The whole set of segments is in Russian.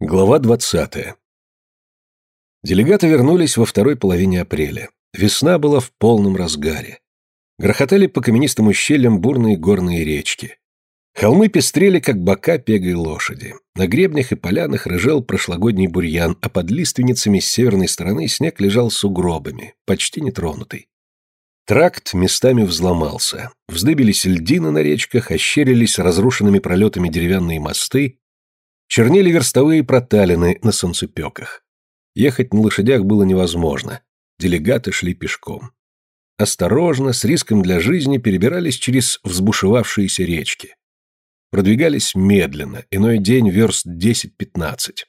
Глава 20. Делегаты вернулись во второй половине апреля. Весна была в полном разгаре. Грохотали по каменистым ущельям бурные горные речки. Холмы пестрели, как бока пегой лошади. На гребнях и полянах рыжел прошлогодний бурьян, а под лиственницами с северной стороны снег лежал сугробами, почти нетронутый. Тракт местами взломался. Вздыбились льдины на речках, ощерились разрушенными пролетами деревянные мосты, Чернели верстовые проталины на солнцепеках. Ехать на лошадях было невозможно. Делегаты шли пешком. Осторожно, с риском для жизни, перебирались через взбушевавшиеся речки. Продвигались медленно, иной день верст 10-15.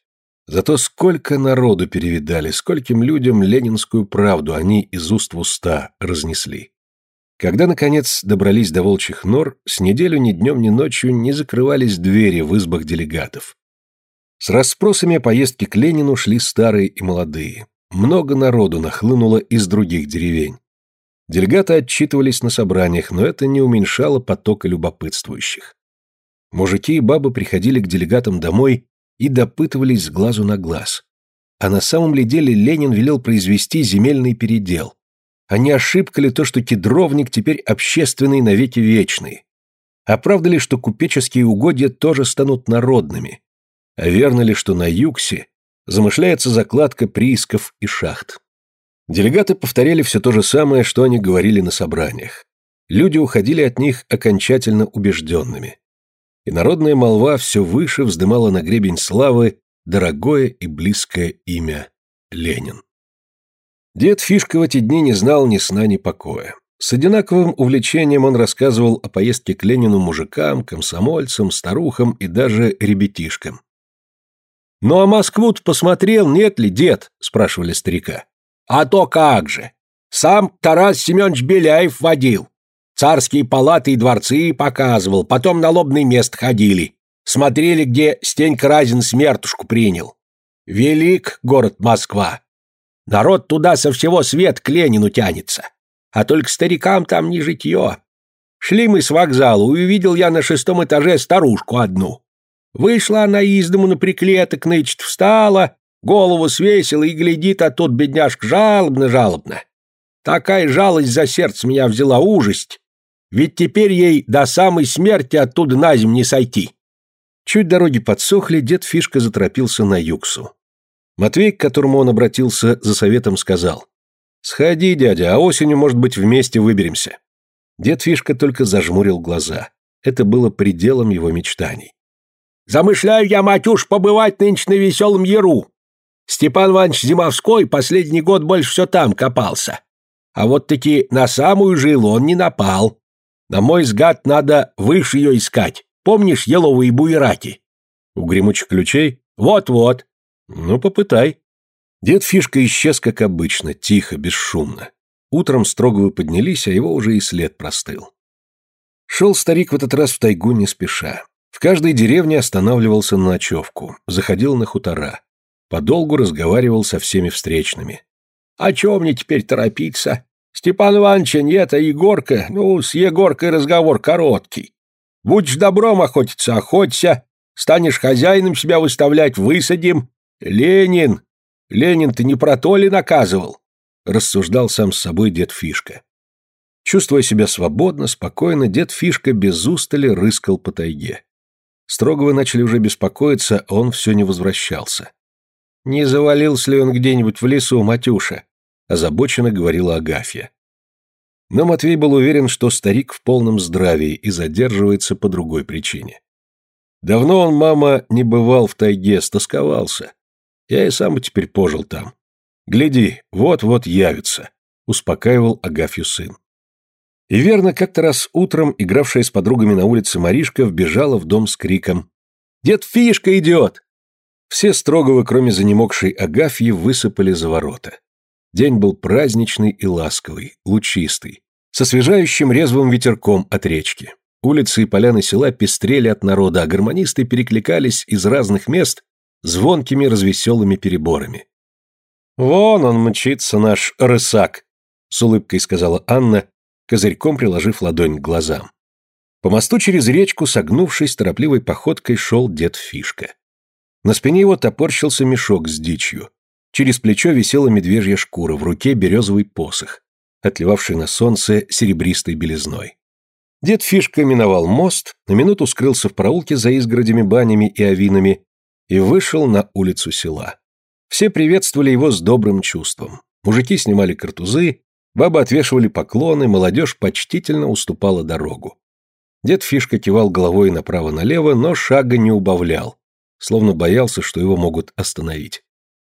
Зато сколько народу перевидали, скольким людям ленинскую правду они из уст в уста разнесли. Когда, наконец, добрались до волчьих нор, с неделю ни днем, ни ночью не закрывались двери в избах делегатов. С расспросами о поездке к Ленину шли старые и молодые. Много народу нахлынуло из других деревень. Делегаты отчитывались на собраниях, но это не уменьшало потока любопытствующих. Мужики и бабы приходили к делегатам домой и допытывались с глазу на глаз. А на самом ли деле Ленин велел произвести земельный передел? А не ошибка ли то, что кедровник теперь общественный навеки вечный? А правда ли, что купеческие угодья тоже станут народными? А верно ли, что на Юксе замышляется закладка приисков и шахт? Делегаты повторяли все то же самое, что они говорили на собраниях. Люди уходили от них окончательно убежденными. И народная молва все выше вздымала на гребень славы дорогое и близкое имя Ленин. Дед Фишка в эти дни не знал ни сна, ни покоя. С одинаковым увлечением он рассказывал о поездке к Ленину мужикам, комсомольцам, старухам и даже ребятишкам. «Ну а Москву-то посмотрел, нет ли, дед?» – спрашивали старика. «А то как же! Сам Тарас Семенович Беляев водил. Царские палаты и дворцы показывал, потом на лобный мест ходили. Смотрели, где Стенька Разин смертушку принял. Велик город Москва. Народ туда со всего свет к Ленину тянется. А только старикам там не житье. Шли мы с вокзала, увидел я на шестом этаже старушку одну. Вышла она из дому на приклеток, нычет, встала, голову свесила и глядит, а тут бедняжка жалобно-жалобно. Такая жалость за сердце меня взяла ужасть. Ведь теперь ей до самой смерти оттуда на землю не сойти. Чуть дороги подсохли, дед Фишка заторопился на юксу. Матвей, к которому он обратился за советом, сказал. «Сходи, дядя, а осенью, может быть, вместе выберемся». Дед Фишка только зажмурил глаза. Это было пределом его мечтаний. Замышляю я, матюш, побывать нынче на веселом яру. Степан Иванович Зимовской последний год больше все там копался. А вот таки на самую жилу он не напал. На мой взгляд, надо выше ее искать. Помнишь еловые буераки? У гремучих ключей? Вот-вот. Ну, попытай. Дед Фишка исчез, как обычно, тихо, бесшумно. Утром Строговы поднялись, а его уже и след простыл. Шел старик в этот раз в тайгу не спеша. В каждой деревне останавливался на ночевку, заходил на хутора. Подолгу разговаривал со всеми встречными. «А чего мне теперь торопиться? Степан Ивановича нет, а Егорка, ну, с Егоркой разговор короткий. Будешь добром охотиться, охоться, станешь хозяином себя выставлять, высадим. Ленин! Ленин, ты не про то ли наказывал?» Рассуждал сам с собой дед Фишка. Чувствуя себя свободно, спокойно, дед Фишка без устали рыскал по тайге. Строговы начали уже беспокоиться, а он все не возвращался. «Не завалился ли он где-нибудь в лесу, Матюша?» – озабоченно говорила Агафья. Но Матвей был уверен, что старик в полном здравии и задерживается по другой причине. Давно он, мама, не бывал в тайге, стосковался. Я и сам теперь пожил там. Гляди, вот-вот явится, успокаивал Агафью сын. И верно, как-то раз утром, игравшая с подругами на улице Маришка, вбежала в дом с криком «Дед Фишка идет!» Все Строговы, кроме занемогшей Агафьи, высыпали за ворота. День был праздничный и ласковый, лучистый, со освежающим резвым ветерком от речки. Улицы и поляны села пестрели от народа, а гармонисты перекликались из разных мест звонкими развеселыми переборами. «Вон он мчится, наш рысак», — с улыбкой сказала Анна, козырьком приложив ладонь к глазам. По мосту через речку, согнувшись, торопливой походкой шел дед Фишка. На спине его топорщился мешок с дичью. Через плечо висела медвежья шкура, в руке березовый посох, отливавший на солнце серебристой белизной. Дед Фишка миновал мост, на минуту скрылся в проулке за изгородями, банями и авинами и вышел на улицу села. Все приветствовали его с добрым чувством. Мужики снимали картузы, бабы отвешивали поклоны, молодежь почтительно уступала дорогу. Дед Фишка кивал головой направо-налево, но шага не убавлял, словно боялся, что его могут остановить.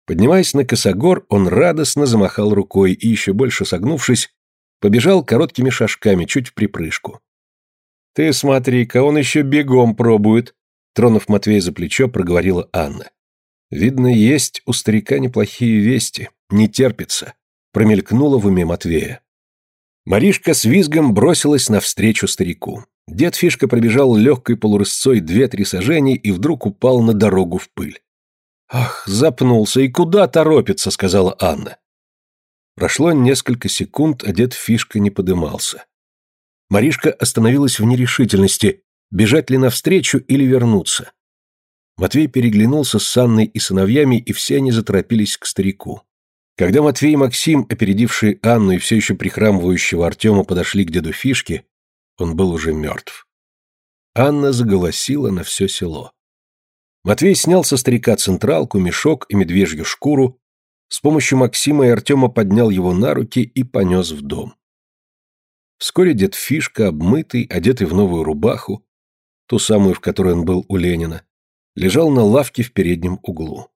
Поднимаясь на косогор, он радостно замахал рукой и, еще больше согнувшись, побежал короткими шажками, чуть в припрыжку. «Ты смотри-ка, он еще бегом пробует», тронув Матвея за плечо, проговорила Анна. «Видно, есть у старика неплохие вести, не терпится», промелькнула в уме Матвея. Маришка с визгом бросилась навстречу старику. Дед Фишка пробежал легкой полурысцой две-три сажений и вдруг упал на дорогу в пыль. «Ах, запнулся, и куда торопится?» — сказала Анна. Прошло несколько секунд, а дед Фишка не подымался. Маришка остановилась в нерешительности, бежать ли навстречу или вернуться. Матвей переглянулся с Анной и сыновьями, и все они заторопились к старику. Когда Матвей и Максим, опередившие Анну и все еще прихрамывающего Артема, подошли к деду Фишке, он был уже мертв. Анна заголосила на все село. Матвей снял со старика централку, мешок и медвежью шкуру, с помощью Максима и Артема поднял его на руки и понес в дом. Вскоре дед Фишка, обмытый, одетый в новую рубаху, ту самую, в которой он был у Ленина, лежал на лавке в переднем углу.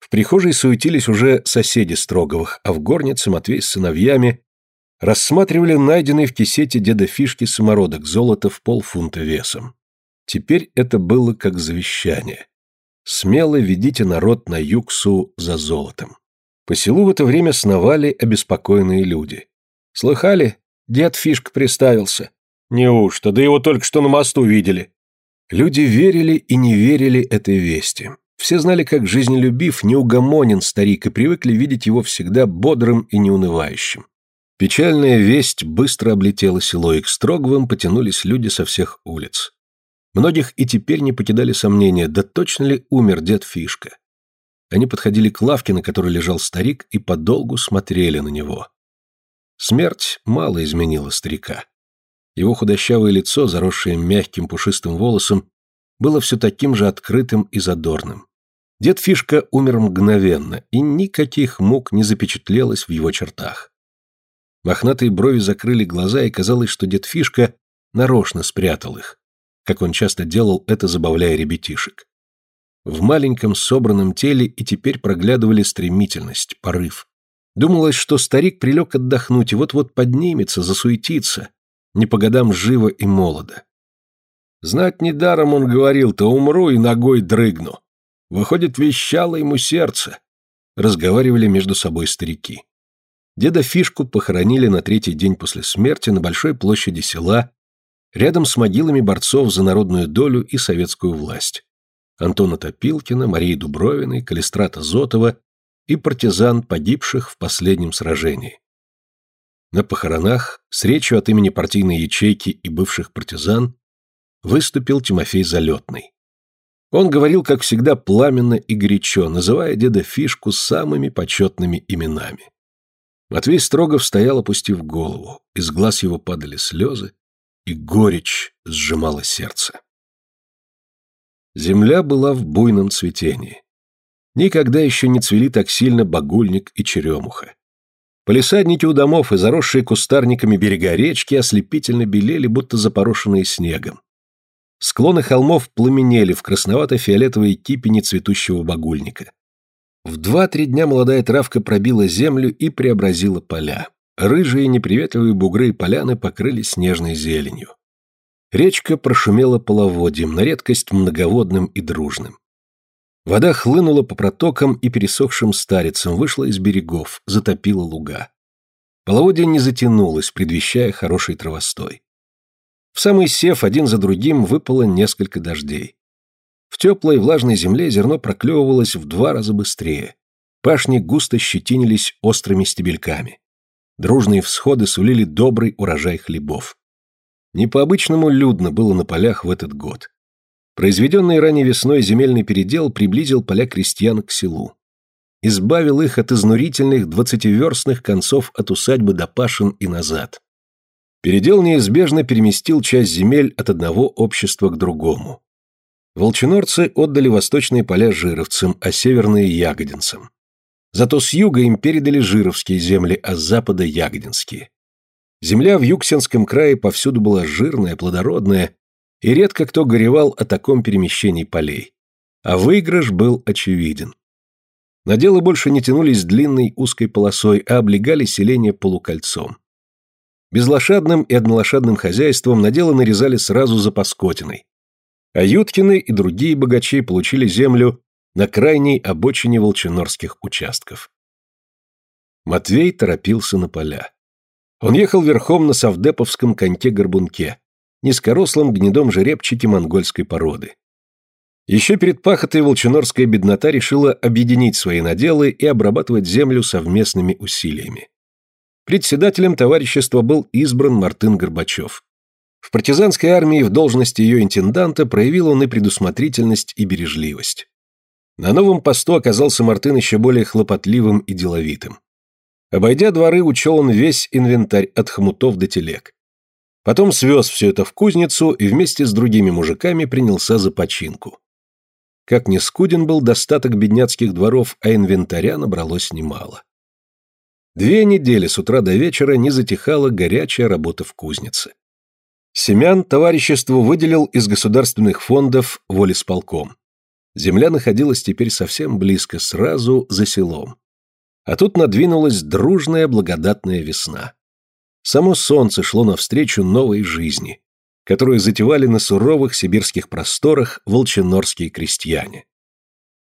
В прихожей суетились уже соседи Строговых, а в горнице Матвей с сыновьями рассматривали найденный в кисете деда Фишки самородок золота в полфунта весом. Теперь это было как завещание. Смело ведите народ на Юксу за золотом. По селу в это время сновали обеспокоенные люди. «Слыхали? Дед Фишка приставился». «Неужто? Да его только что на мосту видели». Люди верили и не верили этой вести. Все знали, как жизнелюбив, неугомонен старик и привыкли видеть его всегда бодрым и неунывающим. Печальная весть быстро облетела село, и к Строговым потянулись люди со всех улиц. Многих и теперь не покидали сомнения, да точно ли умер дед Фишка. Они подходили к лавке, на которой лежал старик, и подолгу смотрели на него. Смерть мало изменила старика. Его худощавое лицо, заросшее мягким пушистым волосом, было все таким же открытым и задорным. Дед Фишка умер мгновенно, и никаких мук не запечатлелось в его чертах. Мохнатые брови закрыли глаза, и казалось, что дед Фишка нарочно спрятал их как он часто делал это, забавляя ребятишек. В маленьком собранном теле и теперь проглядывали стремительность, порыв. Думалось, что старик прилег отдохнуть и вот-вот поднимется, засуетится, не по годам живо и молодо. Знать недаром он говорил, то умру и ногой дрыгну. Выходит, вещало ему сердце. Разговаривали между собой старики. Деда Фишку похоронили на третий день после смерти на большой площади села рядом с могилами борцов за народную долю и советскую власть. Антона Топилкина, Марии Дубровиной, Калистрата Зотова и партизан, погибших в последнем сражении. На похоронах с речью от имени партийной ячейки и бывших партизан выступил Тимофей Залетный. Он говорил, как всегда, пламенно и горячо, называя деда Фишку самыми почетными именами. Матвей Строгов стоял, опустив голову, из глаз его падали слезы, и горечь сжимала сердце. Земля была в буйном цветении. Никогда еще не цвели так сильно багульник и черемуха. Полисадники у домов и заросшие кустарниками берега речки ослепительно белели, будто запорошенные снегом. Склоны холмов пламенели в красновато-фиолетовой кипени цветущего багульника. В два-три дня молодая травка пробила землю и преобразила поля. Рыжие неприветливые бугры и поляны покрылись снежной зеленью. Речка прошумела половодьем, на редкость многоводным и дружным. Вода хлынула по протокам и пересохшим старицам, вышла из берегов, затопила луга. Половодье не затянулось, предвещая хороший травостой. В самый сев один за другим выпало несколько дождей. В теплой влажной земле зерно проклевывалось в два раза быстрее. Пашни густо щетинились острыми стебельками. Дружные всходы сулили добрый урожай хлебов. Не по-обычному людно было на полях в этот год. Произведенный ранней весной земельный передел приблизил поля крестьян к селу. Избавил их от изнурительных двадцативерстных концов от усадьбы до Пашин и назад. Передел неизбежно переместил часть земель от одного общества к другому. Волчинорцы отдали восточные поля жировцам, а северные – ягодинцам. Зато с юга им передали жировские земли, а с запада – ягодинские. Земля в Юксенском крае повсюду была жирная, плодородная, и редко кто горевал о таком перемещении полей. А выигрыш был очевиден. Наделы больше не тянулись длинной узкой полосой, а облегали селение полукольцом. Безлошадным и однолошадным хозяйством наделы нарезали сразу за Паскотиной. А Юткины и другие богачи получили землю на крайней обочине волчинорских участков. Матвей торопился на поля. Он ехал верхом на совдеповском коньке-горбунке, низкорослом гнедом жеребчике монгольской породы. Еще перед пахотой волчинорская беднота решила объединить свои наделы и обрабатывать землю совместными усилиями. Председателем товарищества был избран Мартын Горбачев. В партизанской армии в должности ее интенданта проявил он и предусмотрительность, и бережливость. На новом посту оказался Мартын еще более хлопотливым и деловитым. Обойдя дворы, учел он весь инвентарь от хмутов до телег. Потом свез все это в кузницу и вместе с другими мужиками принялся за починку. Как ни скуден был достаток бедняцких дворов, а инвентаря набралось немало. Две недели с утра до вечера не затихала горячая работа в кузнице. Семян товариществу выделил из государственных фондов волисполком. Земля находилась теперь совсем близко, сразу за селом. А тут надвинулась дружная благодатная весна. Само солнце шло навстречу новой жизни, которую затевали на суровых сибирских просторах волчинорские крестьяне.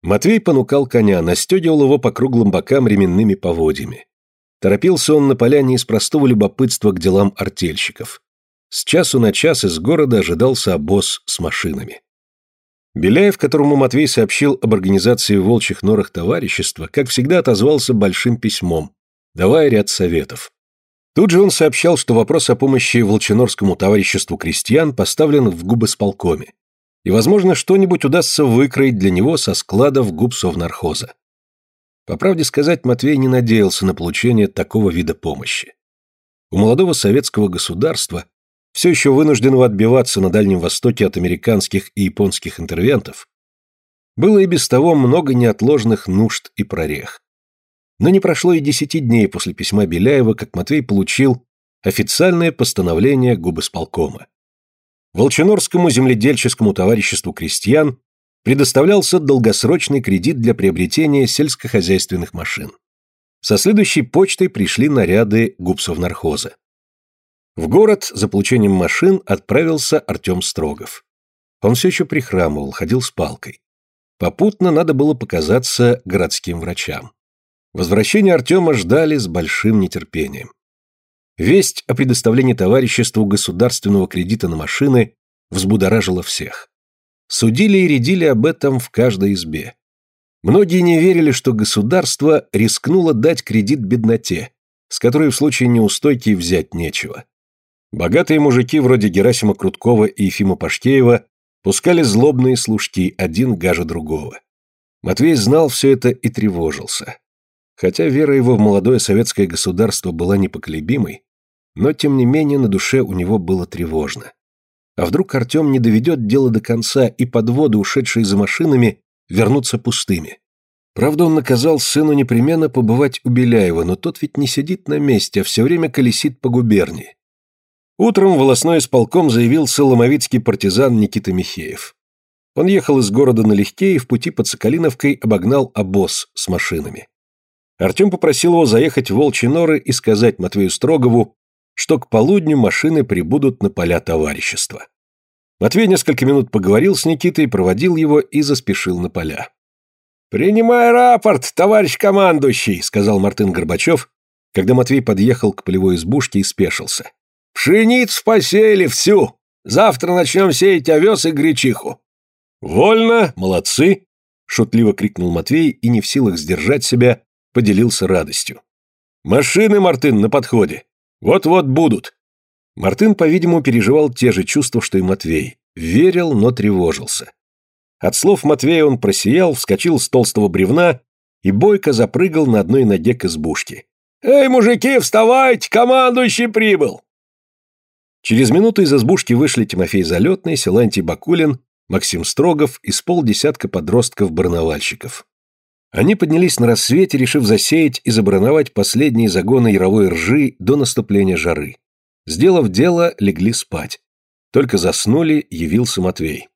Матвей понукал коня, настегивал его по круглым бокам ременными поводьями. Торопился он на поляне из простого любопытства к делам артельщиков. С часу на час из города ожидался обоз с машинами. Беляев, которому Матвей сообщил об организации волчьих норах товарищества, как всегда отозвался большим письмом, давая ряд советов. Тут же он сообщал, что вопрос о помощи Волчинорскому товариществу крестьян поставлен в губосполкоме, и, возможно, что-нибудь удастся выкроить для него со складов губ совнархоза. По правде сказать, Матвей не надеялся на получение такого вида помощи. У молодого советского государства, все еще вынужденного отбиваться на Дальнем Востоке от американских и японских интервентов, было и без того много неотложных нужд и прорех. Но не прошло и десяти дней после письма Беляева, как Матвей получил официальное постановление губосполкома. Волчинорскому земледельческому товариществу крестьян предоставлялся долгосрочный кредит для приобретения сельскохозяйственных машин. Со следующей почтой пришли наряды губсовнархоза. В город за получением машин отправился Артем Строгов. Он все еще прихрамывал, ходил с палкой. Попутно надо было показаться городским врачам. Возвращение Артема ждали с большим нетерпением. Весть о предоставлении товариществу государственного кредита на машины взбудоражила всех. Судили и рядили об этом в каждой избе. Многие не верили, что государство рискнуло дать кредит бедноте, с которой в случае неустойки взять нечего. Богатые мужики вроде Герасима Круткова и Ефима Пашкеева пускали злобные служки, один гаже другого. Матвей знал все это и тревожился. Хотя вера его в молодое советское государство была непоколебимой, но тем не менее на душе у него было тревожно. А вдруг Артем не доведет дело до конца, и подводы, ушедшие за машинами, вернутся пустыми? Правда, он наказал сыну непременно побывать у Беляева, но тот ведь не сидит на месте, а все время колесит по губернии. Утром волосной исполком заявился ломовицкий партизан Никита Михеев. Он ехал из города налегке и в пути под Соколиновкой обогнал обоз с машинами. Артем попросил его заехать в Волчьи норы и сказать Матвею Строгову, что к полудню машины прибудут на поля товарищества. Матвей несколько минут поговорил с Никитой, проводил его и заспешил на поля. «Принимай рапорт, товарищ командующий», — сказал Мартын Горбачев, когда Матвей подъехал к полевой избушке и спешился. «Пшеницу посеяли всю. Завтра начнем сеять овес и гречиху». «Вольно, молодцы», — шутливо крикнул Матвей и, не в силах сдержать себя, поделился радостью. «Машины, Мартын, на подходе. Вот-вот будут. Мартын, по-видимому, переживал те же чувства, что и Матвей. Верил, но тревожился. От слов Матвея он просиял, вскочил с толстого бревна и бойко запрыгал на одной ноге к избушке. «Эй, мужики, вставайте, командующий прибыл!» Через минуту из избушки вышли Тимофей Залетный, Силантий Бакулин, Максим Строгов и с полдесятка подростков-барновальщиков. Они поднялись на рассвете, решив засеять и забрановать последние загоны яровой ржи до наступления жары. Сделав дело, легли спать. Только заснули, явился Матвей.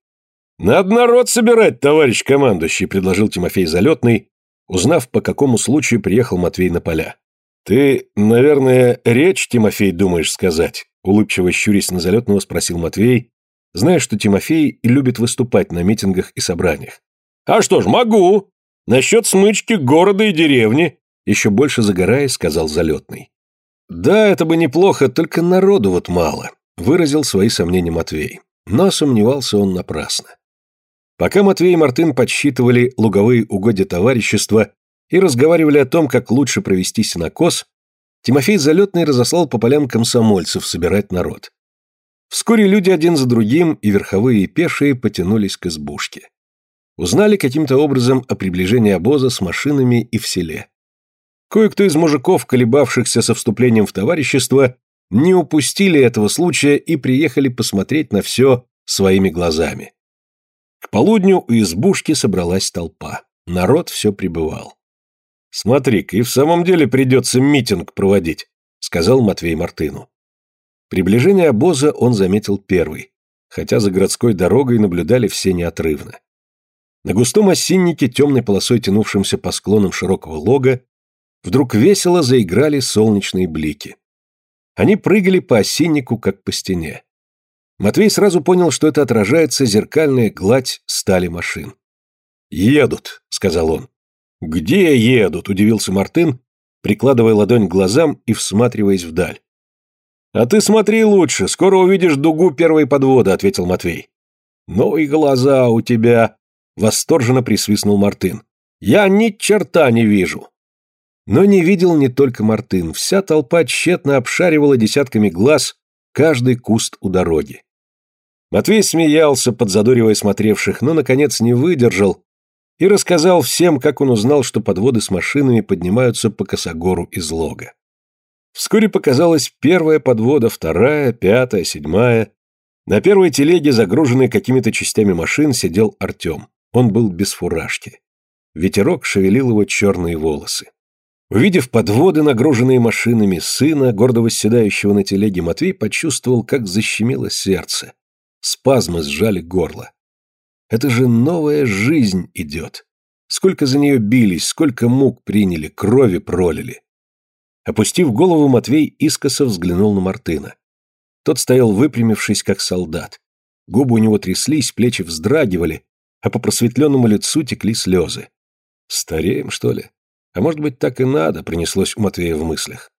«Надо народ собирать, товарищ командующий», — предложил Тимофей Залетный, узнав, по какому случаю приехал Матвей на поля. «Ты, наверное, речь, Тимофей, думаешь сказать?» Улыбчиво щурясь на Залетного спросил Матвей, зная, что Тимофей любит выступать на митингах и собраниях. «А что ж, могу. Насчет смычки города и деревни», еще больше загораясь, сказал Залетный. «Да, это бы неплохо, только народу вот мало», выразил свои сомнения Матвей. Но сомневался он напрасно. Пока Матвей и Мартын подсчитывали луговые угодья товарищества и разговаривали о том, как лучше провести сенокос, Тимофей Залетный разослал по полям комсомольцев собирать народ. Вскоре люди один за другим, и верховые, и пешие, потянулись к избушке. Узнали каким-то образом о приближении обоза с машинами и в селе. Кое-кто из мужиков, колебавшихся со вступлением в товарищество, не упустили этого случая и приехали посмотреть на все своими глазами. К полудню у избушки собралась толпа. Народ все прибывал. «Смотри-ка, и в самом деле придется митинг проводить», — сказал Матвей Мартыну. Приближение обоза он заметил первый, хотя за городской дорогой наблюдали все неотрывно. На густом осиннике, темной полосой тянувшимся по склонам широкого лога, вдруг весело заиграли солнечные блики. Они прыгали по осиннику, как по стене. Матвей сразу понял, что это отражается зеркальная гладь стали машин. «Едут», — сказал он. «Где едут?» — удивился Мартын, прикладывая ладонь к глазам и всматриваясь вдаль. «А ты смотри лучше, скоро увидишь дугу первой подводы», — ответил Матвей. «Ну и глаза у тебя!» — восторженно присвистнул Мартын. «Я ни черта не вижу!» Но не видел не только Мартын, вся толпа тщетно обшаривала десятками глаз каждый куст у дороги. Матвей смеялся, подзадоривая смотревших, но, наконец, не выдержал и рассказал всем, как он узнал, что подводы с машинами поднимаются по косогору из лога. Вскоре показалась первая подвода, вторая, пятая, седьмая. На первой телеге, загруженной какими-то частями машин, сидел Артем. Он был без фуражки. Ветерок шевелил его черные волосы. Увидев подводы, нагруженные машинами, сына, гордо восседающего на телеге, Матвей почувствовал, как защемило сердце. Спазмы сжали горло. Это же новая жизнь идет. Сколько за нее бились, сколько мук приняли, крови пролили. Опустив голову, Матвей искоса взглянул на Мартына. Тот стоял выпрямившись, как солдат. Губы у него тряслись, плечи вздрагивали, а по просветленному лицу текли слезы. «Стареем, что ли? А может быть, так и надо», — принеслось у Матвея в мыслях.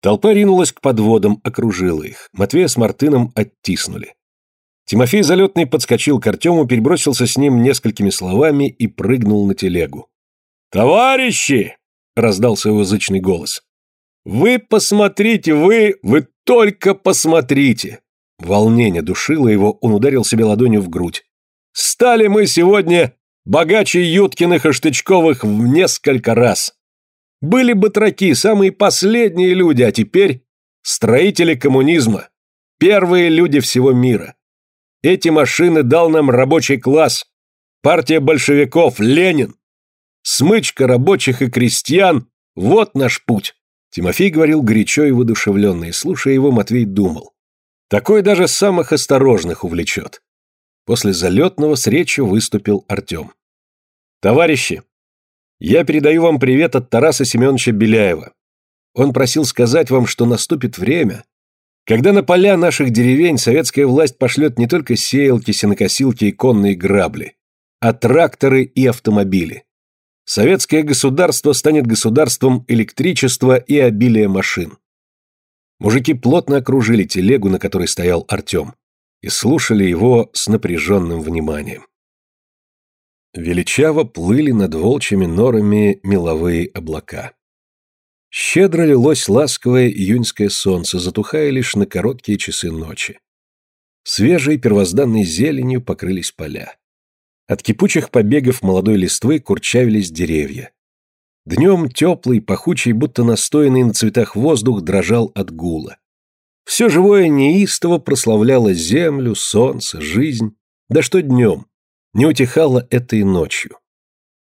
Толпа ринулась к подводам, окружила их. Матвея с Мартыном оттиснули. Тимофей Залетный подскочил к Артему, перебросился с ним несколькими словами и прыгнул на телегу. «Товарищи!» — раздался его зычный голос. «Вы посмотрите, вы, вы только посмотрите!» Волнение душило его, он ударил себе ладонью в грудь. «Стали мы сегодня богаче Юткиных и Штычковых в несколько раз. Были батраки, самые последние люди, а теперь строители коммунизма, первые люди всего мира. Эти машины дал нам рабочий класс, партия большевиков, Ленин. Смычка рабочих и крестьян – вот наш путь. Тимофей говорил горячо и воодушевленно, и, слушая его, Матвей думал. Такой даже самых осторожных увлечет. После залетного с речью выступил Артем. «Товарищи, я передаю вам привет от Тараса Семеновича Беляева. Он просил сказать вам, что наступит время, когда на поля наших деревень советская власть пошлет не только сеялки, сенокосилки и конные грабли, а тракторы и автомобили. Советское государство станет государством электричества и обилия машин. Мужики плотно окружили телегу, на которой стоял Артем, и слушали его с напряженным вниманием. Величаво плыли над волчьими норами меловые облака. Щедро лилось ласковое июньское солнце, затухая лишь на короткие часы ночи. Свежей первозданной зеленью покрылись поля. От кипучих побегов молодой листвы курчавились деревья. Днем теплый, пахучий, будто настоянный на цветах воздух дрожал от гула. Все живое неистово прославляло землю, солнце, жизнь. Да что днем, не утихало это и ночью.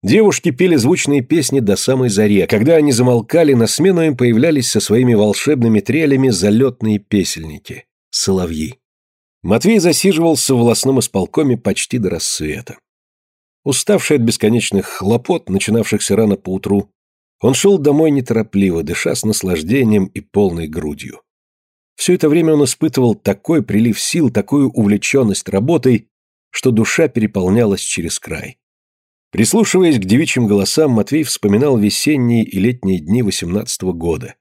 Девушки пели звучные песни до самой зари, а когда они замолкали, на смену им появлялись со своими волшебными трелями залетные песельники — соловьи. Матвей засиживался в волосном исполкоме почти до рассвета. Уставший от бесконечных хлопот, начинавшихся рано поутру, он шел домой неторопливо, дыша с наслаждением и полной грудью. Все это время он испытывал такой прилив сил, такую увлеченность работой, что душа переполнялась через край. Прислушиваясь к девичьим голосам, Матвей вспоминал весенние и летние дни восемнадцатого года,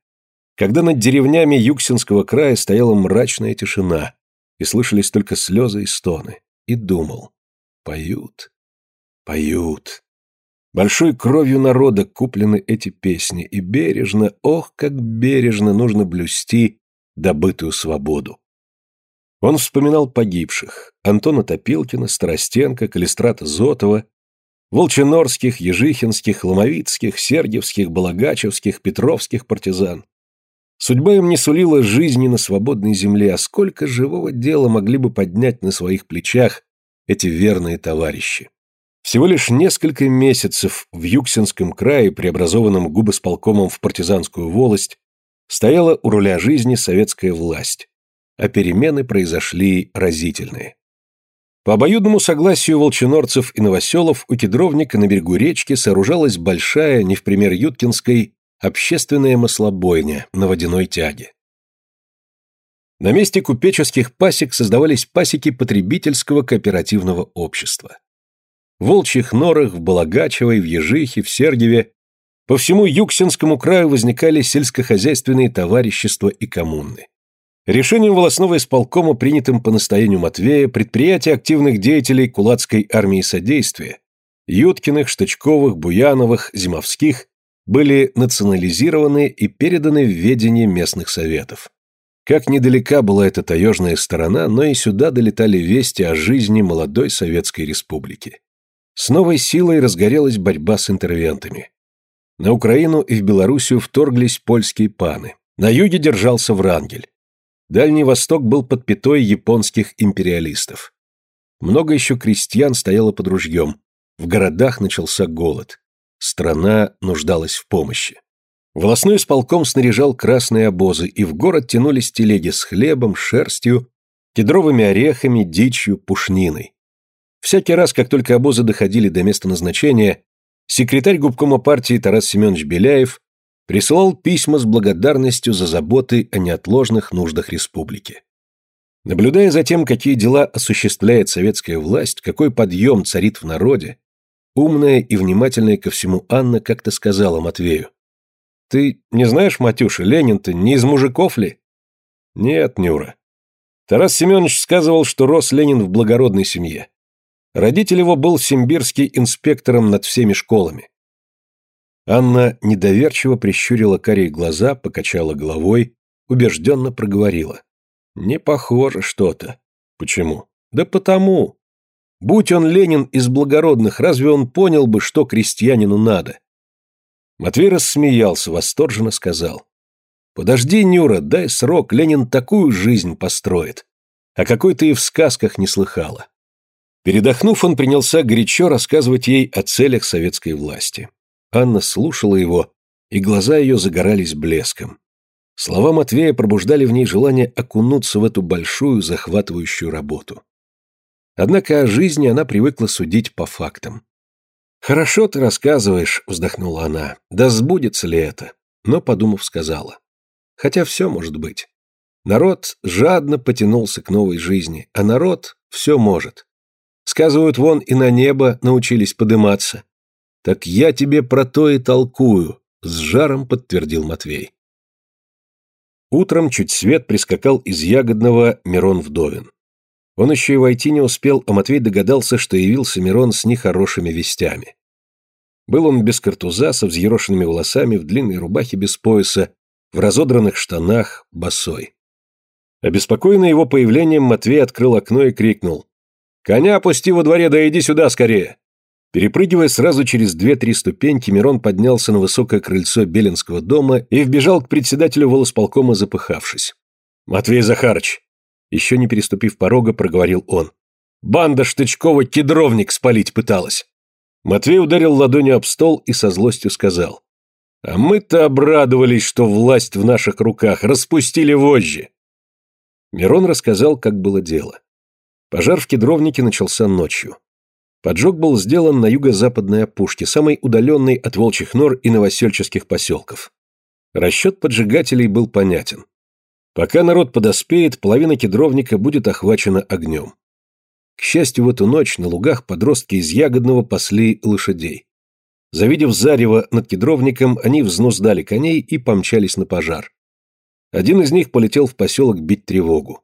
когда над деревнями Юксинского края стояла мрачная тишина, и слышались только слезы и стоны, и думал, поют, поют. Большой кровью народа куплены эти песни, и бережно, ох, как бережно нужно блюсти добытую свободу. Он вспоминал погибших – Антона Топилкина, Старостенко, Калистрата Зотова, Волчинорских, Ежихинских, Ломовицких, Сергиевских, Балагачевских, Петровских партизан. Судьба им не сулила жизни на свободной земле, а сколько живого дела могли бы поднять на своих плечах эти верные товарищи. Всего лишь несколько месяцев в Юксинском крае, преобразованном губосполкомом в партизанскую волость, стояла у руля жизни советская власть, а перемены произошли разительные. По обоюдному согласию волчинорцев и новоселов у кедровника на берегу речки сооружалась большая, не в пример Юткинской, общественная маслобойня на водяной тяге. На месте купеческих пасек создавались пасеки потребительского кооперативного общества. В Волчьих норах, в Балагачевой, в Ежихе, в Сергиеве по всему Юксинскому краю возникали сельскохозяйственные товарищества и коммуны. Решением волосного исполкома, принятым по настоянию Матвея, предприятия активных деятелей кулацкой армии содействия, Юткиных, Штычковых, Буяновых, Зимовских, были национализированы и переданы в ведение местных советов. Как недалека была эта таежная сторона, но и сюда долетали вести о жизни молодой Советской Республики. С новой силой разгорелась борьба с интервентами. На Украину и в Белоруссию вторглись польские паны. На юге держался Врангель. Дальний Восток был под пятой японских империалистов. Много еще крестьян стояло под ружьем. В городах начался голод. Страна нуждалась в помощи. Волосной исполком снаряжал красные обозы, и в город тянулись телеги с хлебом, шерстью, кедровыми орехами, дичью, пушниной. Всякий раз, как только обозы доходили до места назначения, секретарь губкома партии Тарас Семенович Беляев присылал письма с благодарностью за заботы о неотложных нуждах республики. Наблюдая за тем, какие дела осуществляет советская власть, какой подъем царит в народе, умная и внимательная ко всему Анна как-то сказала Матвею. «Ты не знаешь, Матюша, Ленин-то не из мужиков ли?» «Нет, Нюра. Тарас Семенович сказывал, что рос Ленин в благородной семье. Родитель его был симбирский инспектором над всеми школами. Анна недоверчиво прищурила карие глаза, покачала головой, убежденно проговорила. «Не похоже что-то». «Почему?» «Да потому. Будь он Ленин из благородных, разве он понял бы, что крестьянину надо?» Матвей рассмеялся, восторженно сказал. «Подожди, Нюра, дай срок, Ленин такую жизнь построит. А какой ты и в сказках не слыхала». Передохнув, он принялся горячо рассказывать ей о целях советской власти. Анна слушала его, и глаза ее загорались блеском. Слова Матвея пробуждали в ней желание окунуться в эту большую, захватывающую работу. Однако о жизни она привыкла судить по фактам. «Хорошо ты рассказываешь», — вздохнула она. «Да сбудется ли это?» Но, подумав, сказала. «Хотя все может быть. Народ жадно потянулся к новой жизни, а народ все может. Сказывают, вон и на небо научились подыматься. Так я тебе про то и толкую, с жаром подтвердил Матвей. Утром чуть свет прискакал из Ягодного Мирон Вдовин. Он еще и войти не успел, а Матвей догадался, что явился Мирон с нехорошими вестями. Был он без картуза, со взъерошенными волосами, в длинной рубахе без пояса, в разодранных штанах, босой. Обеспокоенный его появлением, Матвей открыл окно и крикнул. «Коня опусти во дворе, да иди сюда скорее!» Перепрыгивая сразу через две-три ступеньки, Мирон поднялся на высокое крыльцо Белинского дома и вбежал к председателю волосполкома, запыхавшись. «Матвей Захарыч!» Еще не переступив порога, проговорил он. «Банда Штычкова кедровник спалить пыталась!» Матвей ударил ладонью об стол и со злостью сказал. «А мы-то обрадовались, что власть в наших руках, распустили вожжи!» Мирон рассказал, как было дело. Пожар в кедровнике начался ночью. Поджог был сделан на юго-западной опушке, самой удаленной от волчьих нор и новосельческих поселков. Расчет поджигателей был понятен. Пока народ подоспеет, половина кедровника будет охвачена огнем. К счастью, в эту ночь на лугах подростки из Ягодного пасли лошадей. Завидев зарево над кедровником, они взнуздали коней и помчались на пожар. Один из них полетел в поселок бить тревогу.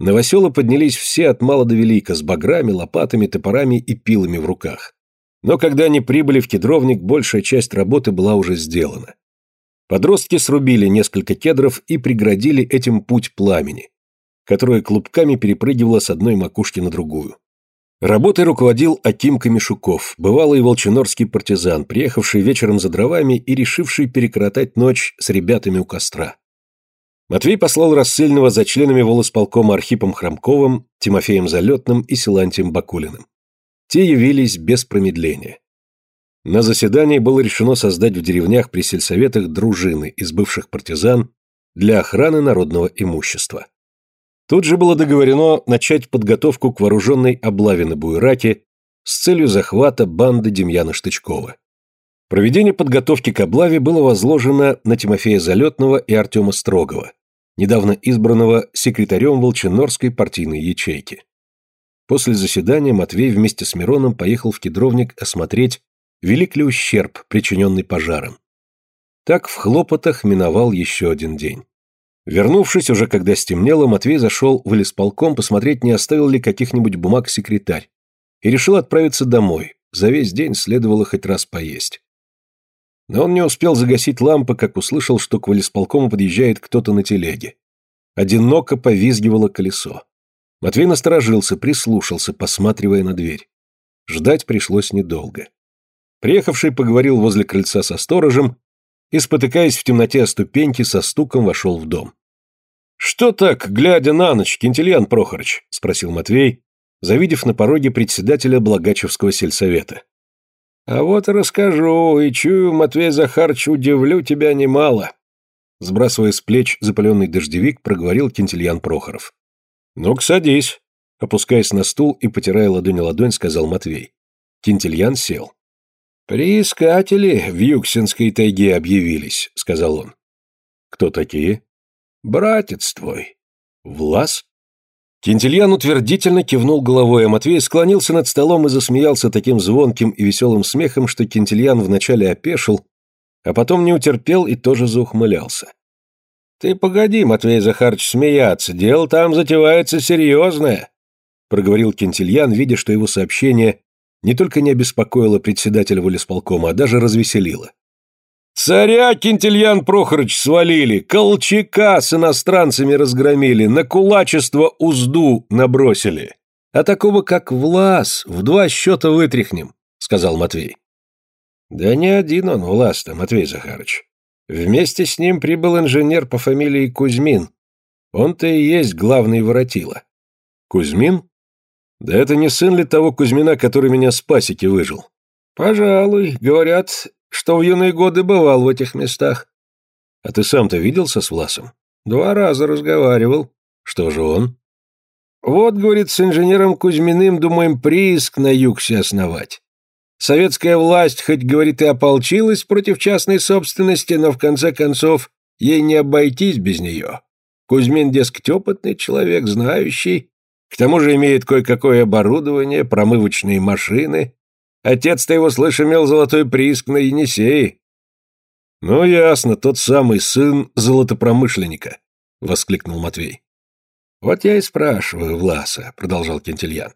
Новоселы поднялись все от мала до велика, с баграми, лопатами, топорами и пилами в руках. Но когда они прибыли в кедровник, большая часть работы была уже сделана. Подростки срубили несколько кедров и преградили этим путь пламени, которое клубками перепрыгивало с одной макушки на другую. Работой руководил Аким Камешуков, бывалый волчинорский партизан, приехавший вечером за дровами и решивший перекоротать ночь с ребятами у костра. Матвей послал рассыльного за членами волосполкома Архипом Хромковым, Тимофеем Залетным и Силантием Бакулиным. Те явились без промедления. На заседании было решено создать в деревнях при сельсоветах дружины из бывших партизан для охраны народного имущества. Тут же было договорено начать подготовку к вооруженной облаве на Буераке с целью захвата банды Демьяна Штычкова. Проведение подготовки к облаве было возложено на Тимофея Залетного и Артема Строгова, недавно избранного секретарем Волчинорской партийной ячейки. После заседания Матвей вместе с Мироном поехал в Кедровник осмотреть, велик ли ущерб, причиненный пожаром. Так в хлопотах миновал еще один день. Вернувшись, уже когда стемнело, Матвей зашел в лесполком посмотреть, не оставил ли каких-нибудь бумаг секретарь, и решил отправиться домой, за весь день следовало хоть раз поесть. Но он не успел загасить лампы, как услышал, что к волисполкому подъезжает кто-то на телеге. Одиноко повизгивало колесо. Матвей насторожился, прислушался, посматривая на дверь. Ждать пришлось недолго. Приехавший поговорил возле крыльца со сторожем и, спотыкаясь в темноте о ступеньки, со стуком вошел в дом. «Что так, глядя на ночь, Кентильян Прохорыч?» – спросил Матвей, завидев на пороге председателя Благачевского сельсовета. А вот расскажу, и чую, Матвей Захарч, удивлю тебя немало. Сбрасывая с плеч запаленный дождевик, проговорил Кентильян Прохоров. Ну-ка, садись. Опускаясь на стул и потирая ладонь ладонь, сказал Матвей. Кентильян сел. «Приискатели в Юксинской тайге объявились», — сказал он. «Кто такие?» «Братец твой». «Влас?» Кентильян утвердительно кивнул головой, а Матвей склонился над столом и засмеялся таким звонким и веселым смехом, что Кентильян вначале опешил, а потом не утерпел и тоже заухмылялся. «Ты погоди, Матвей Захарович, смеяться, дело там затевается серьезное», проговорил Кентильян, видя, что его сообщение не только не обеспокоило председателя волисполкома, а даже развеселило. Царя Кентильян Прохорович свалили, Колчака с иностранцами разгромили, на кулачество узду набросили. А такого, как Влас, в два счета вытряхнем, сказал Матвей. Да не один он, Влас-то, Матвей Захарович. Вместе с ним прибыл инженер по фамилии Кузьмин. Он-то и есть главный воротила. Кузьмин? Да это не сын ли того Кузьмина, который меня с пасеки выжил? Пожалуй, говорят, что в юные годы бывал в этих местах. А ты сам-то виделся с Власом? Два раза разговаривал. Что же он? Вот, говорит, с инженером Кузьминым думаем прииск на югсе основать. Советская власть, хоть, говорит, и ополчилась против частной собственности, но в конце концов ей не обойтись без нее. Кузьмин, дескать, опытный человек, знающий, к тому же имеет кое-какое оборудование, промывочные машины, Отец-то его, слышь, имел золотой прииск на Енисее. Ну, ясно, тот самый сын золотопромышленника, воскликнул Матвей. Вот я и спрашиваю, Власа, продолжал Кентильян.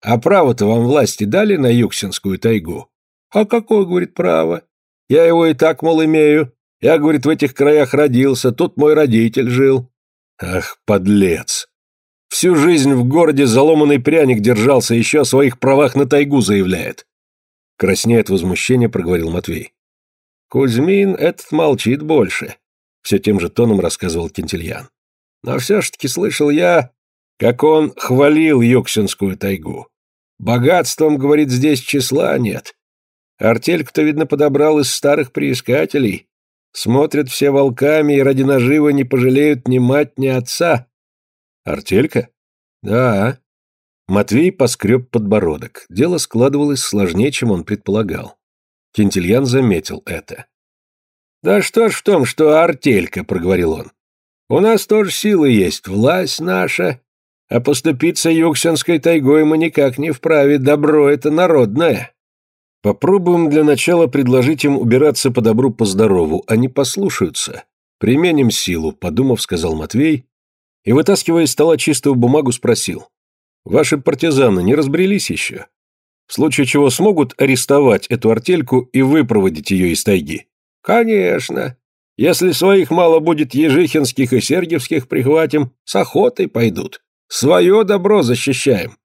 А право-то вам власти дали на Юксинскую тайгу? А какое, говорит, право? Я его и так, мол, имею. Я, говорит, в этих краях родился, тут мой родитель жил. Ах, подлец! Всю жизнь в городе заломанный пряник держался, еще о своих правах на тайгу заявляет. Краснея от возмущения, проговорил Матвей. Кузьмин этот молчит больше, все тем же тоном рассказывал Кентильян. Но все ж таки слышал я, как он хвалил Юксинскую тайгу. Богатством, говорит, здесь числа нет. Артельку-то, видно, подобрал из старых приискателей. Смотрят все волками и ради наживы не пожалеют ни мать, ни отца. Артелька? Да. Матвей поскреб подбородок. Дело складывалось сложнее, чем он предполагал. Кентильян заметил это. «Да что ж в том, что артелька», — проговорил он. «У нас тоже силы есть, власть наша, а поступиться Юксенской тайгой мы никак не вправе, добро это народное». Попробуем для начала предложить им убираться по добру, по здорову. Они послушаются. Применим силу, подумав, сказал Матвей, и, вытаскивая из стола чистую бумагу, спросил. Ваши партизаны не разбрелись еще? В случае чего смогут арестовать эту артельку и выпроводить ее из тайги? Конечно. Если своих мало будет ежихинских и сергиевских прихватим, с охотой пойдут. Свое добро защищаем.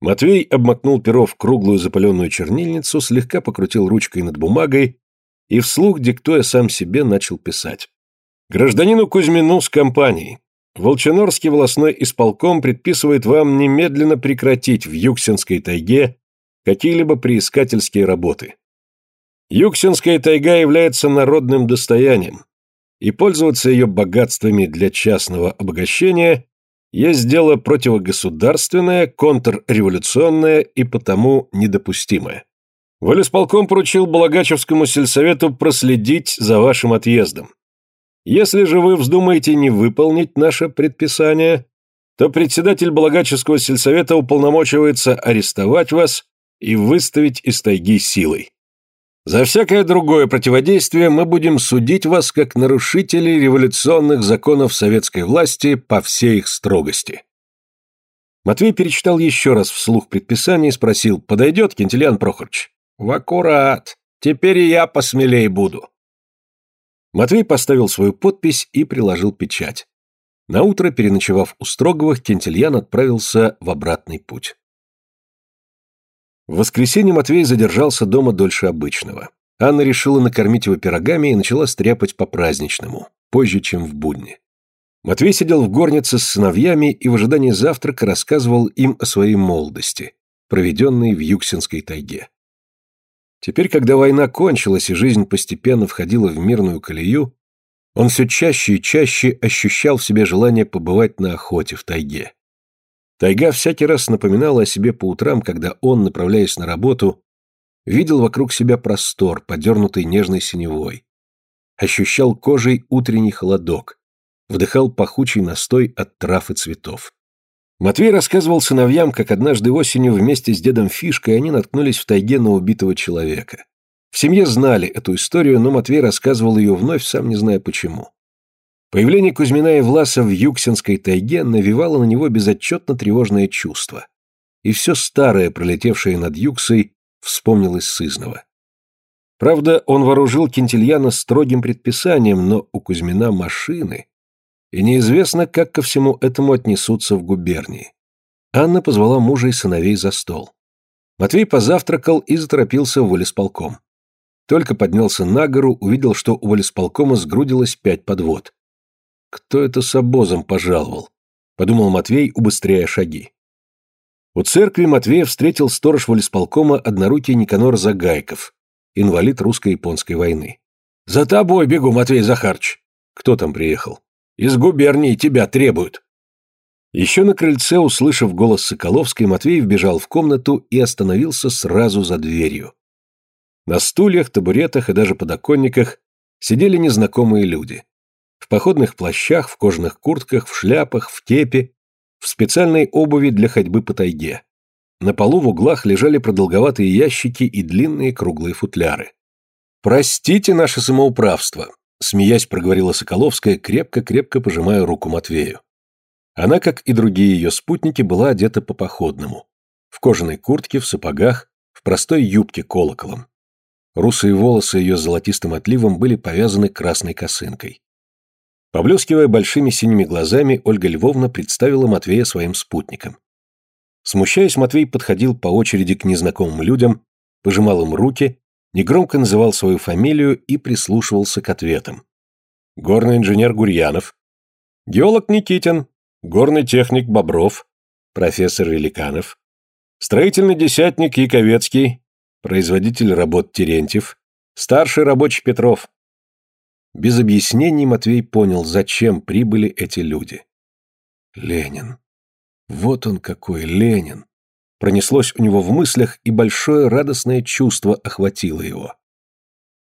Матвей обмакнул перо в круглую запаленную чернильницу, слегка покрутил ручкой над бумагой и вслух, диктуя сам себе, начал писать. «Гражданину Кузьмину с компанией. Волчанорский волосной исполком предписывает вам немедленно прекратить в Юксинской тайге какие-либо приискательские работы. Юксинская тайга является народным достоянием, и пользоваться ее богатствами для частного обогащения есть дело противогосударственное, контрреволюционное и потому недопустимое. Волисполком поручил Балагачевскому сельсовету проследить за вашим отъездом. Если же вы вздумаете не выполнить наше предписание, то председатель Балагачевского сельсовета уполномочивается арестовать вас и выставить из тайги силой. За всякое другое противодействие мы будем судить вас как нарушителей революционных законов советской власти по всей их строгости. Матвей перечитал еще раз вслух предписание и спросил, подойдет Кентильян Прохорович? В аккурат. Теперь и я посмелее буду. Матвей поставил свою подпись и приложил печать. Наутро, переночевав у Строговых, Кентильян отправился в обратный путь. В воскресенье Матвей задержался дома дольше обычного. Анна решила накормить его пирогами и начала стряпать по-праздничному, позже, чем в будни. Матвей сидел в горнице с сыновьями и в ожидании завтрака рассказывал им о своей молодости, проведенной в Юксинской тайге. Теперь, когда война кончилась и жизнь постепенно входила в мирную колею, он все чаще и чаще ощущал в себе желание побывать на охоте в тайге. Тайга всякий раз напоминала о себе по утрам, когда он, направляясь на работу, видел вокруг себя простор, подернутый нежной синевой. Ощущал кожей утренний холодок, вдыхал пахучий настой от трав и цветов. Матвей рассказывал сыновьям, как однажды осенью вместе с дедом Фишкой они наткнулись в тайге на убитого человека. В семье знали эту историю, но Матвей рассказывал ее вновь, сам не зная почему. Появление Кузьмина и Власа в Юксинской тайге навевало на него безотчетно тревожное чувство. И все старое, пролетевшее над Юксой, вспомнилось сызново. Правда, он вооружил Кентильяна строгим предписанием, но у Кузьмина машины, и неизвестно, как ко всему этому отнесутся в губернии. Анна позвала мужа и сыновей за стол. Матвей позавтракал и заторопился в волисполком. Только поднялся на гору, увидел, что у волисполкома сгрудилось пять подвод. Кто это с обозом пожаловал? Подумал Матвей, убыстряя шаги. У церкви Матвея встретил сторож волисполкома однорукий Никанор Загайков, инвалид русско-японской войны. «За тобой бегу, Матвей Захарч!» «Кто там приехал?» «Из губернии тебя требуют!» Еще на крыльце, услышав голос Соколовской, Матвей вбежал в комнату и остановился сразу за дверью. На стульях, табуретах и даже подоконниках сидели незнакомые люди в походных плащах, в кожаных куртках, в шляпах, в кепе, в специальной обуви для ходьбы по тайге. На полу в углах лежали продолговатые ящики и длинные круглые футляры. «Простите наше самоуправство», — смеясь проговорила Соколовская, крепко-крепко пожимая руку Матвею. Она, как и другие ее спутники, была одета по-походному. В кожаной куртке, в сапогах, в простой юбке колоколом. Русые волосы ее золотистым отливом были повязаны красной косынкой. Поблескивая большими синими глазами, Ольга Львовна представила Матвея своим спутникам. Смущаясь, Матвей подходил по очереди к незнакомым людям, пожимал им руки, негромко называл свою фамилию и прислушивался к ответам. Горный инженер Гурьянов, геолог Никитин, горный техник Бобров, профессор Великанов, строительный десятник Яковецкий, производитель работ Терентьев, старший рабочий Петров. Без объяснений Матвей понял, зачем прибыли эти люди. Ленин. Вот он какой, Ленин. Пронеслось у него в мыслях, и большое радостное чувство охватило его.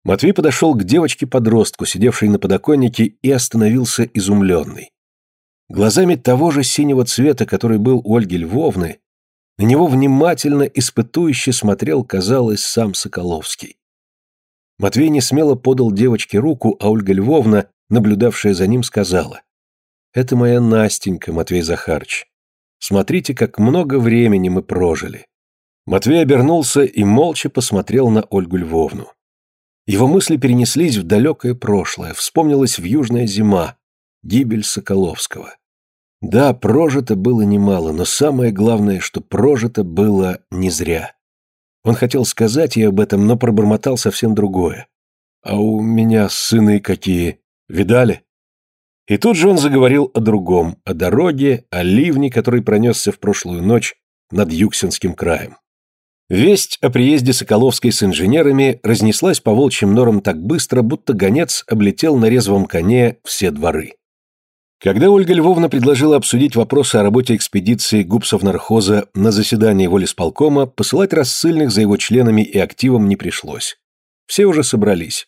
Матвей подошел к девочке-подростку, сидевшей на подоконнике, и остановился изумленный. Глазами того же синего цвета, который был у Ольги Львовны, на него внимательно, испытующе смотрел, казалось, сам Соколовский. Матвей не смело подал девочке руку, а Ольга Львовна, наблюдавшая за ним, сказала. «Это моя Настенька, Матвей Захарч. Смотрите, как много времени мы прожили». Матвей обернулся и молча посмотрел на Ольгу Львовну. Его мысли перенеслись в далекое прошлое, вспомнилась в южная зима, гибель Соколовского. Да, прожито было немало, но самое главное, что прожито было не зря. Он хотел сказать ей об этом, но пробормотал совсем другое. «А у меня сыны какие. Видали?» И тут же он заговорил о другом, о дороге, о ливне, который пронесся в прошлую ночь над Юксинским краем. Весть о приезде Соколовской с инженерами разнеслась по волчьим норам так быстро, будто гонец облетел на резвом коне все дворы. Когда Ольга Львовна предложила обсудить вопросы о работе экспедиции Губсов-Нархоза на заседании волисполкома, посылать рассыльных за его членами и активом не пришлось. Все уже собрались.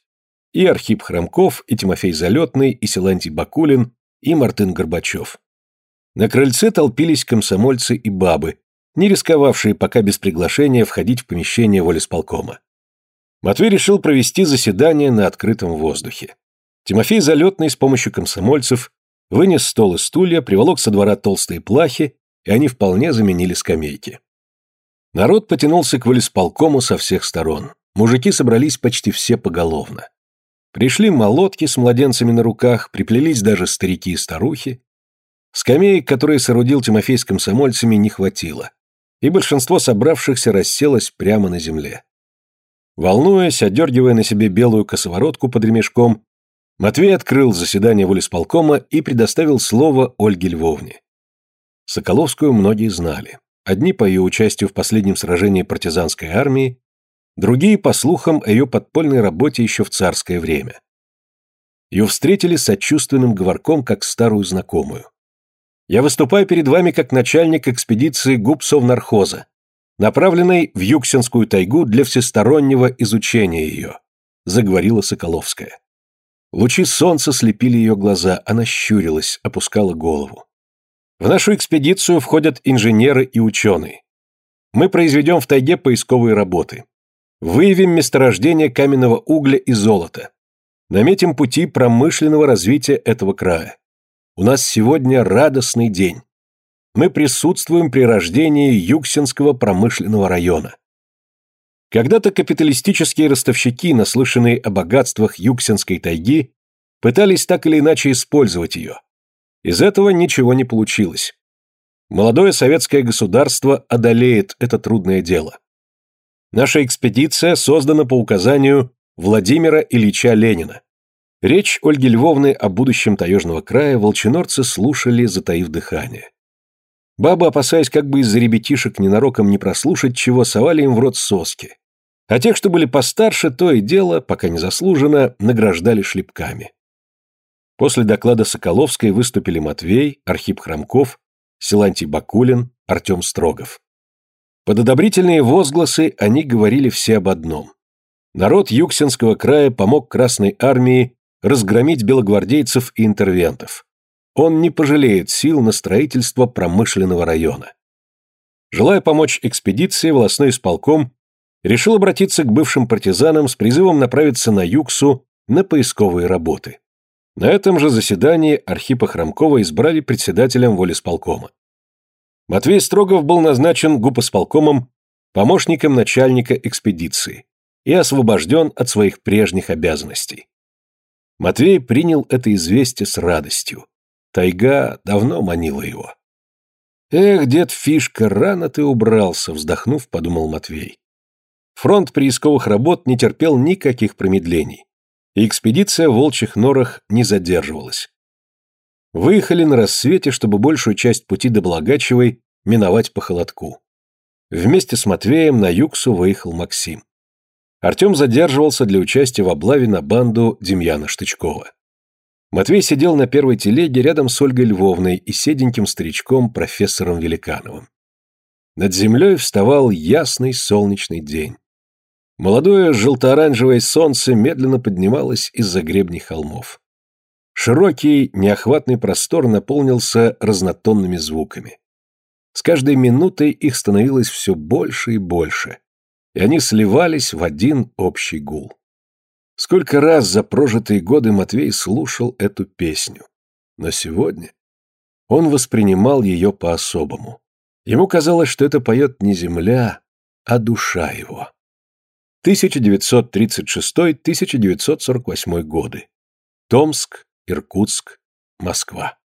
И Архип Хромков, и Тимофей Залетный, и Силантий Бакулин, и Мартын Горбачев. На крыльце толпились комсомольцы и бабы, не рисковавшие пока без приглашения входить в помещение волисполкома. Матвей решил провести заседание на открытом воздухе. Тимофей Залетный с помощью комсомольцев вынес стол и стулья, приволок со двора толстые плахи, и они вполне заменили скамейки. Народ потянулся к волисполкому со всех сторон. Мужики собрались почти все поголовно. Пришли молотки с младенцами на руках, приплелись даже старики и старухи. Скамеек, которые соорудил Тимофей с комсомольцами, не хватило, и большинство собравшихся расселось прямо на земле. Волнуясь, одергивая на себе белую косоворотку под ремешком, Матвей открыл заседание волисполкома и предоставил слово Ольге Львовне. Соколовскую многие знали. Одни по ее участию в последнем сражении партизанской армии, другие по слухам о ее подпольной работе еще в царское время. Ее встретили сочувственным говорком, как старую знакомую. «Я выступаю перед вами как начальник экспедиции губсов-нархоза, направленной в Юксинскую тайгу для всестороннего изучения ее», заговорила Соколовская. Лучи солнца слепили ее глаза, она щурилась, опускала голову. В нашу экспедицию входят инженеры и ученые. Мы произведем в тайге поисковые работы. Выявим месторождение каменного угля и золота. Наметим пути промышленного развития этого края. У нас сегодня радостный день. Мы присутствуем при рождении Юксинского промышленного района. Когда-то капиталистические ростовщики, наслышанные о богатствах Юксинской тайги, пытались так или иначе использовать ее. Из этого ничего не получилось. Молодое советское государство одолеет это трудное дело. Наша экспедиция создана по указанию Владимира Ильича Ленина. Речь Ольги Львовны о будущем таежного края волчинорцы слушали, затаив дыхание. Бабы, опасаясь как бы из-за ребятишек ненароком не прослушать чего, совали им в рот соски. А тех, что были постарше, то и дело, пока не заслуженно, награждали шлепками. После доклада Соколовской выступили Матвей, Архип Хромков, Силантий Бакулин, Артем Строгов. Под одобрительные возгласы они говорили все об одном. Народ Юксинского края помог Красной армии разгромить белогвардейцев и интервентов он не пожалеет сил на строительство промышленного района. Желая помочь экспедиции, волосной исполком решил обратиться к бывшим партизанам с призывом направиться на Юксу на поисковые работы. На этом же заседании Архипа Хромкова избрали председателем волисполкома. Матвей Строгов был назначен гупосполкомом помощником начальника экспедиции и освобожден от своих прежних обязанностей. Матвей принял это известие с радостью. Тайга давно манила его. «Эх, дед Фишка, рано ты убрался», — вздохнув, подумал Матвей. Фронт приисковых работ не терпел никаких промедлений, и экспедиция в Волчьих норах не задерживалась. Выехали на рассвете, чтобы большую часть пути до Благачевой миновать по холодку. Вместе с Матвеем на Юксу выехал Максим. Артем задерживался для участия в облаве на банду Демьяна Штычкова. Матвей сидел на первой телеге рядом с Ольгой Львовной и седеньким старичком профессором Великановым. Над землей вставал ясный солнечный день. Молодое желто-оранжевое солнце медленно поднималось из-за гребней холмов. Широкий, неохватный простор наполнился разнотонными звуками. С каждой минутой их становилось все больше и больше, и они сливались в один общий гул. Сколько раз за прожитые годы Матвей слушал эту песню. Но сегодня он воспринимал ее по-особому. Ему казалось, что это поет не земля, а душа его. 1936-1948 годы. Томск, Иркутск, Москва.